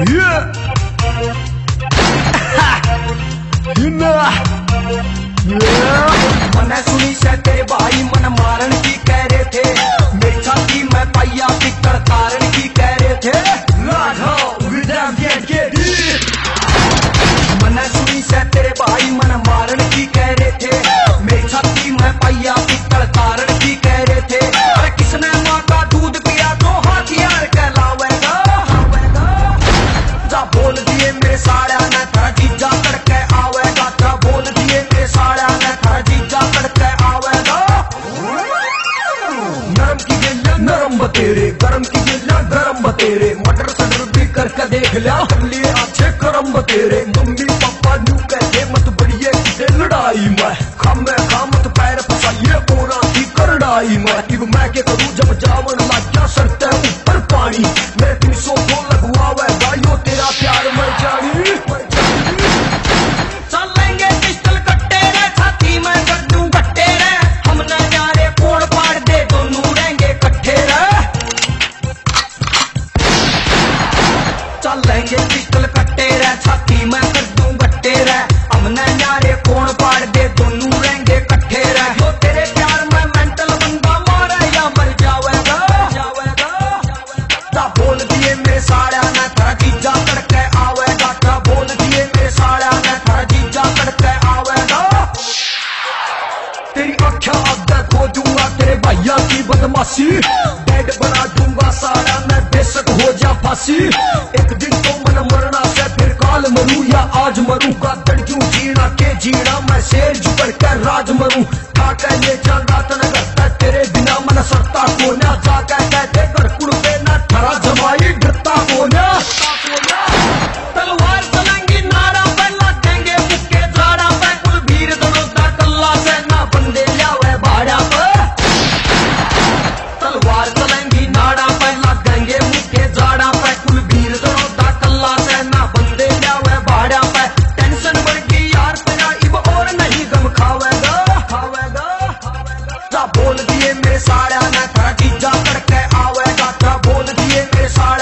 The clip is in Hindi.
Yeah. you know. Yeah. भाई मन मारन की कह रहे थे में पिक्कड़ कारण की कह रहे थे. मैंने सुनी से तेरे भाई बतेरे, गरम की जिला गरम बतेरे। मटर सटर भी करके देख लिया, कर अच्छे करम बतेरे। मम्मी, पापा, न्यू कहते मत बढ़िए, किसे लड़ाई में खम मैं खम मत पैर फसाइए कोरा की करड़ाई में इब मैं के करूँ जब जावन लग सरते चलेंगे पिस्टल कट्टे रे छाती कर दूँ कट्टे रे हम न जाने कोड़ पाड़ दे दोनों रहेंगे तेरे प्यार में मेंटल बंदा मारे या मर जावेगा ता बोल दिए मेरे साड़ा ने जीजा आवेगा ता बोल दिए मेरे साड़ा ने थारा जीजा तड़के आवेगा तेरी आख्या अगर खो तेरे भैया की बदमाशी डेड बना दूँगा जा फांसी। एक दिन तो मन मरना से फिर काल मरू। या आज मरू का तड़कू जीना? के जीना? मैं शेर जुड़ कर राज मरू। का जान बोल दिए मेरे साड़ा ना थारा जीजा तड़के आवेगा जा बोल दिए मेरे साड़ा?